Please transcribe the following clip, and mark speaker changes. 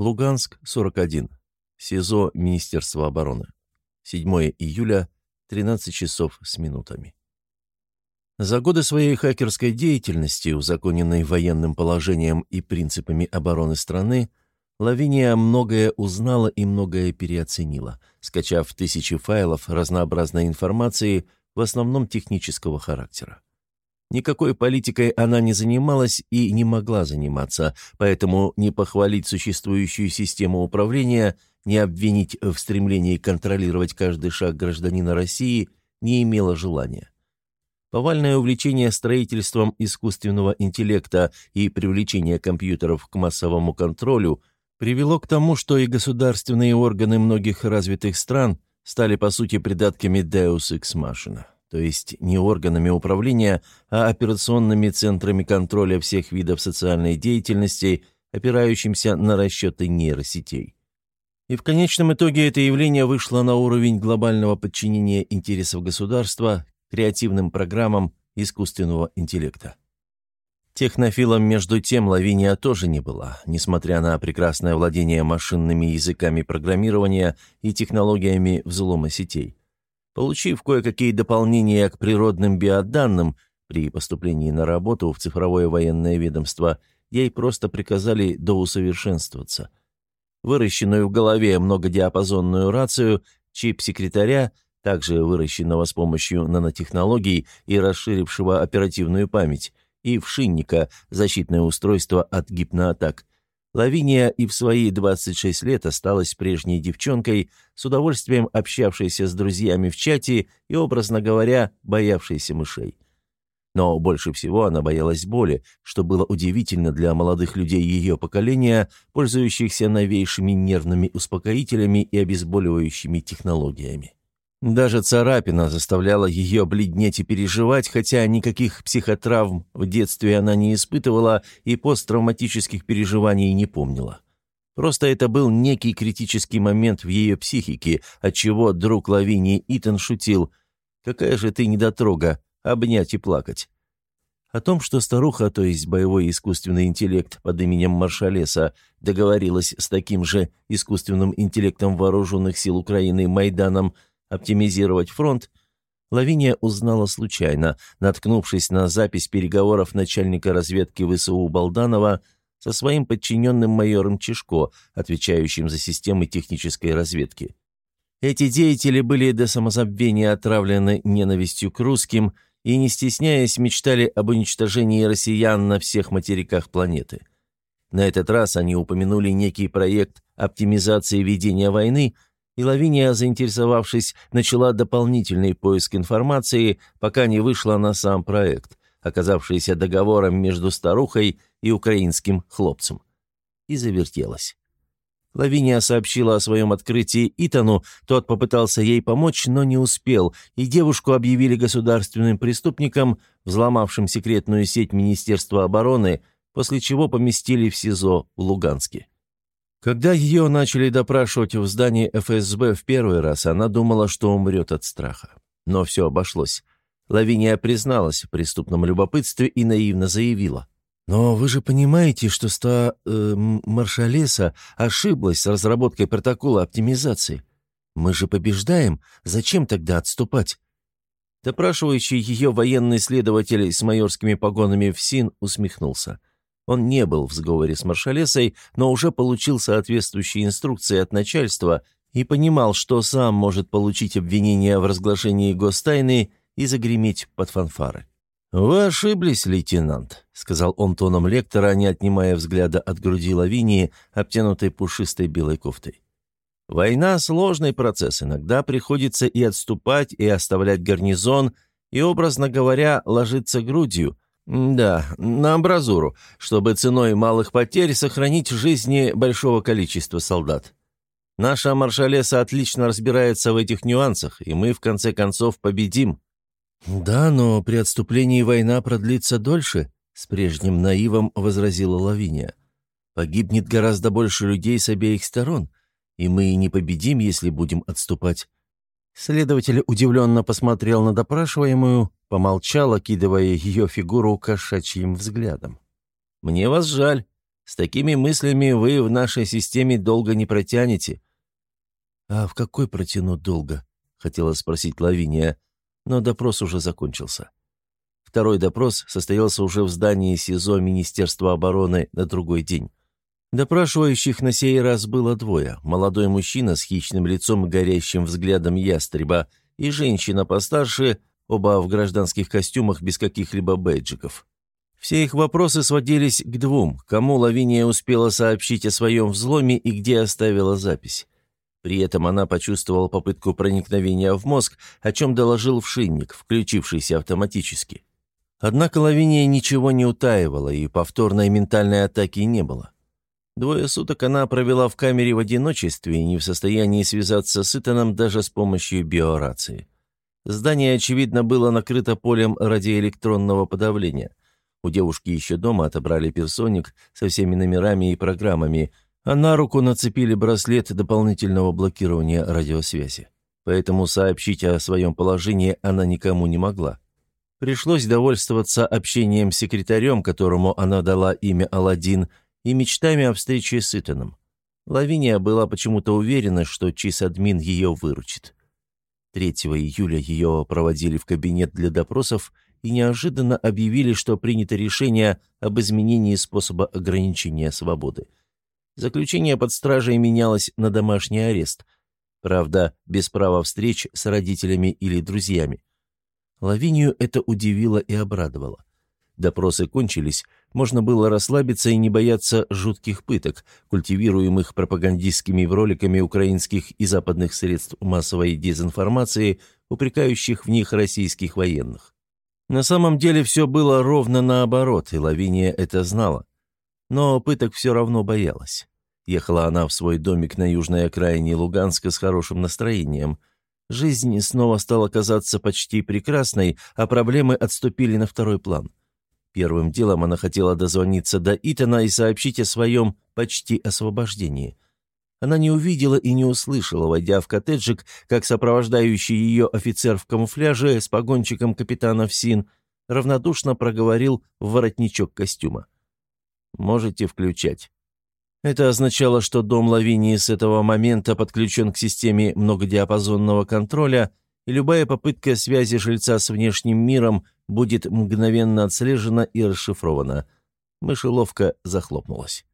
Speaker 1: Луганск, 41. СИЗО Министерства обороны. 7 июля, 13 часов с минутами. За годы своей хакерской деятельности, узаконенной военным положением и принципами обороны страны, Лавиния многое узнала и многое переоценила, скачав тысячи файлов разнообразной информации, в основном технического характера. Никакой политикой она не занималась и не могла заниматься, поэтому не похвалить существующую систему управления, не обвинить в стремлении контролировать каждый шаг гражданина России не имела желания. Повальное увлечение строительством искусственного интеллекта и привлечение компьютеров к массовому контролю привело к тому, что и государственные органы многих развитых стран стали по сути придатками Deus Ex Machina, то есть не органами управления, а операционными центрами контроля всех видов социальной деятельности, опирающимся на расчеты нейросетей. И в конечном итоге это явление вышло на уровень глобального подчинения интересов государства креативным программам искусственного интеллекта. Технофилом, между тем, Лавиния тоже не была, несмотря на прекрасное владение машинными языками программирования и технологиями взлома сетей. Получив кое-какие дополнения к природным биоданным при поступлении на работу в цифровое военное ведомство, ей просто приказали доусовершенствоваться. Выращенную в голове многодиапазонную рацию, чип секретаря, также выращенного с помощью нанотехнологий и расширившего оперативную память, и вшинника, защитное устройство от гипноатак. Лавиния и в свои 26 лет осталась прежней девчонкой, с удовольствием общавшейся с друзьями в чате и, образно говоря, боявшейся мышей. Но больше всего она боялась боли, что было удивительно для молодых людей ее поколения, пользующихся новейшими нервными успокоителями и обезболивающими технологиями. Даже царапина заставляла ее бледнеть и переживать, хотя никаких психотравм в детстве она не испытывала и посттравматических переживаний не помнила. Просто это был некий критический момент в ее психике, отчего друг Лавинии Итан шутил «Какая же ты недотрога, обнять и плакать». О том, что старуха, то есть боевой искусственный интеллект под именем Маршалеса, договорилась с таким же искусственным интеллектом вооруженных сил Украины Майданом – оптимизировать фронт, Лавиния узнала случайно, наткнувшись на запись переговоров начальника разведки ВСУ Балданова со своим подчиненным майором Чешко, отвечающим за системы технической разведки. Эти деятели были до самозабвения отравлены ненавистью к русским и, не стесняясь, мечтали об уничтожении россиян на всех материках планеты. На этот раз они упомянули некий проект оптимизации ведения войны – и Лавиния, заинтересовавшись, начала дополнительный поиск информации, пока не вышла на сам проект, оказавшийся договором между старухой и украинским хлопцем. И завертелась. Лавиния сообщила о своем открытии Итану, тот попытался ей помочь, но не успел, и девушку объявили государственным преступником, взломавшим секретную сеть Министерства обороны, после чего поместили в СИЗО в Луганске. Когда ее начали допрашивать в здании ФСБ в первый раз, она думала, что умрет от страха. Но все обошлось. Лавиния призналась в преступном любопытстве и наивно заявила. «Но вы же понимаете, что ста... Э, Маршалеса ошиблась с разработкой протокола оптимизации. Мы же побеждаем, зачем тогда отступать?» Допрашивающий ее военный следователь с майорскими погонами в СИН усмехнулся. Он не был в сговоре с маршалесой, но уже получил соответствующие инструкции от начальства и понимал, что сам может получить обвинение в разглашении гостайны и загреметь под фанфары. «Вы ошиблись, лейтенант», — сказал он тоном лектора, не отнимая взгляда от груди Лавинии, обтянутой пушистой белой кофтой. «Война — сложный процесс, иногда приходится и отступать, и оставлять гарнизон, и, образно говоря, ложиться грудью, «Да, на амбразуру, чтобы ценой малых потерь сохранить жизни большого количества солдат. Наша маршалеса отлично разбирается в этих нюансах, и мы, в конце концов, победим». «Да, но при отступлении война продлится дольше», — с прежним наивом возразила Лавиния. «Погибнет гораздо больше людей с обеих сторон, и мы не победим, если будем отступать». Следователь удивленно посмотрел на допрашиваемую, помолчал, окидывая ее фигуру кошачьим взглядом. «Мне вас жаль», — С такими мыслями вы в нашей системе долго не протянете». «А в какой протянут долго?» — хотела спросить Лавиния, но допрос уже закончился. Второй допрос состоялся уже в здании СИЗО Министерства обороны на другой день. Допрашивающих на сей раз было двое. Молодой мужчина с хищным лицом и горящим взглядом ястреба и женщина постарше, оба в гражданских костюмах без каких-либо бейджиков. Все их вопросы сводились к двум, кому Лавиния успела сообщить о своем взломе и где оставила запись. При этом она почувствовала попытку проникновения в мозг, о чем доложил вшинник, включившийся автоматически. Однако Лавиния ничего не утаивала, и повторной ментальной атаки не было. Двое суток она провела в камере в одиночестве и не в состоянии связаться с Итаном даже с помощью биорации. Здание, очевидно, было накрыто полем радиоэлектронного подавления. У девушки еще дома отобрали персоник со всеми номерами и программами, а на руку нацепили браслет дополнительного блокирования радиосвязи. Поэтому сообщить о своем положении она никому не могла. Пришлось довольствоваться общением с секретарем, которому она дала имя Аладдин, и мечтами о встрече с Итаном. Лавиния была почему-то уверена, что чисадмин ее выручит. 3 июля ее проводили в кабинет для допросов и неожиданно объявили, что принято решение об изменении способа ограничения свободы. Заключение под стражей менялось на домашний арест, правда, без права встреч с родителями или друзьями. Лавинию это удивило и обрадовало. Допросы кончились, можно было расслабиться и не бояться жутких пыток, культивируемых пропагандистскими роликами украинских и западных средств массовой дезинформации, упрекающих в них российских военных. На самом деле все было ровно наоборот, и Лавиния это знала. Но пыток все равно боялась. Ехала она в свой домик на южной окраине Луганска с хорошим настроением – Жизнь снова стала казаться почти прекрасной, а проблемы отступили на второй план. Первым делом она хотела дозвониться до Итана и сообщить о своем почти освобождении. Она не увидела и не услышала, войдя в коттеджик, как сопровождающий ее офицер в камуфляже с погончиком капитана ФСИН равнодушно проговорил в воротничок костюма. «Можете включать». Это означало, что дом Лавинии с этого момента подключен к системе многодиапазонного контроля, и любая попытка связи жильца с внешним миром будет мгновенно отслежена и расшифрована. Мышеловка захлопнулась.